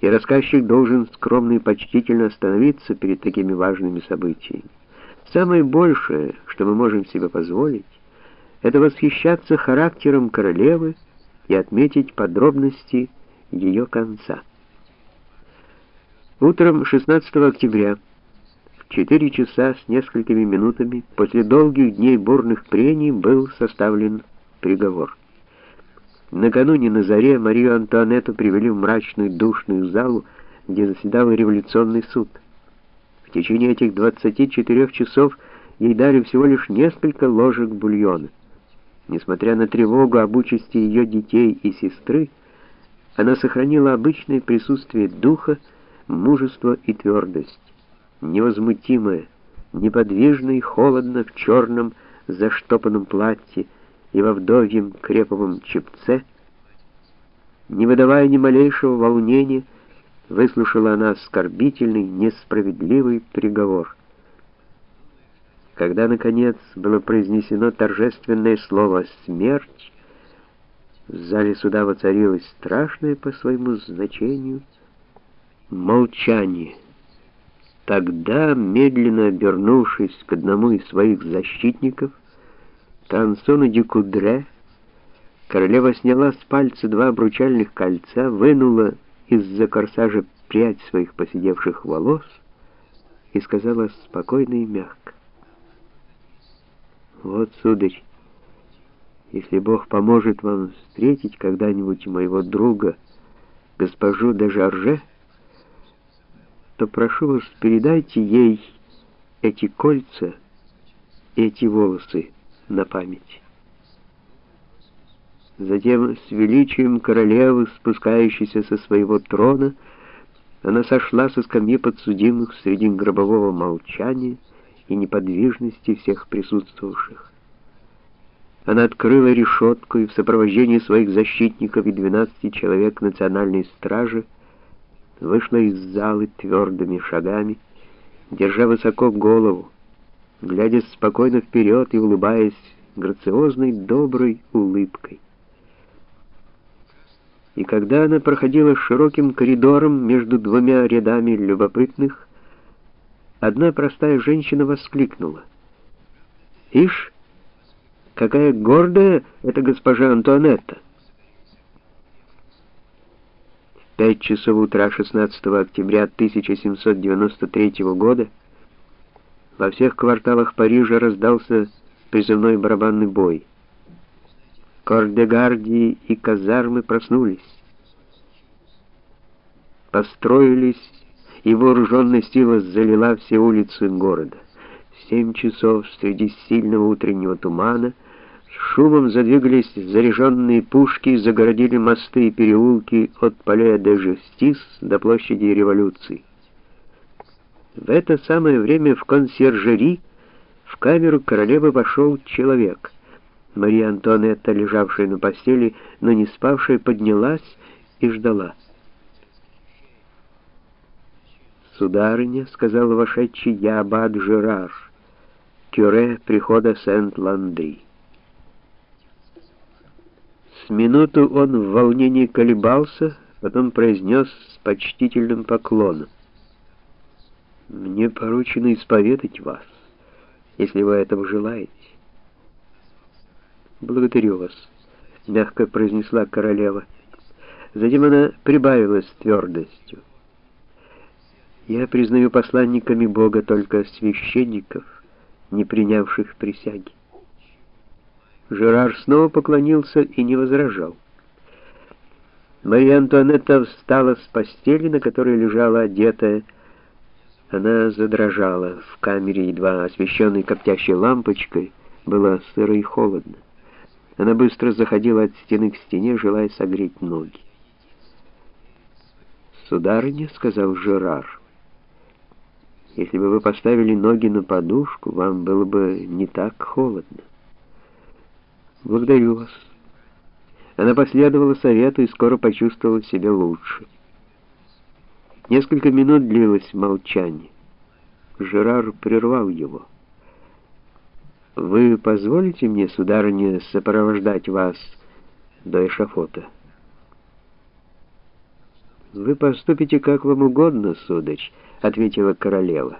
и рассказчик должен скромно и почтительно остановиться перед такими важными событиями. Самое большее, что мы можем себе позволить, это восхищаться характером королевы и отметить подробности ее конца. Утром 16 октября в 4 часа с несколькими минутами после долгих дней бурных прений был составлен приговор. Накануне на заре Марию Антуанетту привели в мрачную душную залу, где заседал революционный суд. В течение этих 24 часов ей дали всего лишь несколько ложек бульона. Несмотря на тревогу об участи ее детей и сестры, она сохранила обычное присутствие духа, мужество и твердость. Невозмутимая, неподвижно и холодно в черном заштопанном платье, и во вдовьем креповом чепце, не выдавая ни малейшего волнения, выслушала она оскорбительный, несправедливый приговор. Когда, наконец, было произнесено торжественное слово «смерть», в зале суда воцарилось страшное по своему значению молчание. Тогда, медленно обернувшись к одному из своих защитников, Трансону Дюкудре королева сняла с пальца два обручальных кольца, вынула из-за корсажа прядь своих посидевших волос и сказала спокойно и мягко. «Вот, сударь, если Бог поможет вам встретить когда-нибудь моего друга, госпожу де Жарже, то прошу вас, передайте ей эти кольца и эти волосы, на память. Затем с величием королевы, спускающейся со своего трона, она сошла со скамьи подсудимых среди гробового молчания и неподвижности всех присутствовавших. Она открыла решетку и в сопровождении своих защитников и 12 человек национальной стражи вышла из залы твердыми шагами, держа высоко голову, глядя спокойно вперед и улыбаясь грациозной, доброй улыбкой. И когда она проходила широким коридором между двумя рядами любопытных, одна простая женщина воскликнула. «Ишь, какая гордая эта госпожа Антуанетта!» В пять часов утра 16 октября 1793 года во всех кварталах Парижа раздался призывной барабанный бой. Кордегардии и казармы проснулись. Построились, и вооруженная сила залила все улицы города. В семь часов среди сильного утреннего тумана с шумом задвигались заряженные пушки, загородили мосты и переулки от Пале де Жестис до площади революции. В это самое время в консьержери в камеру королевы вошел человек. Мария Антуанетта, лежавшая на постели, но не спавшая, поднялась и ждала. «Сударыня», — сказал вошедший, — «я аббат Жерар, кюре прихода Сент-Ландри». С минуту он в волнении колебался, потом произнес с почтительным поклоном. Мне поручено исповедать вас, если вы этого желаете. Благодарю вас, мягко произнесла королева. Затем она прибавила с твердостью. Я признаю посланниками Бога только священников, не принявших присяги. Жерар снова поклонился и не возражал. Мария Антуанетта встала с постели, на которой лежала одетая, она задрожала. В камере, едва освещенной коптящей лампочкой, было сыро и холодно. Она быстро заходила от стены к стене, желая согреть ноги. «Сударыня», — сказал Жерар, — «если бы вы поставили ноги на подушку, вам было бы не так холодно». «Благодарю вас». Она последовала совету и скоро почувствовала себя лучше. Несколько минут длилось молчание. Жерар прервал его. «Вы позволите мне, сударыня, сопровождать вас до эшафота?» «Вы поступите как вам угодно, сударь», — ответила королева.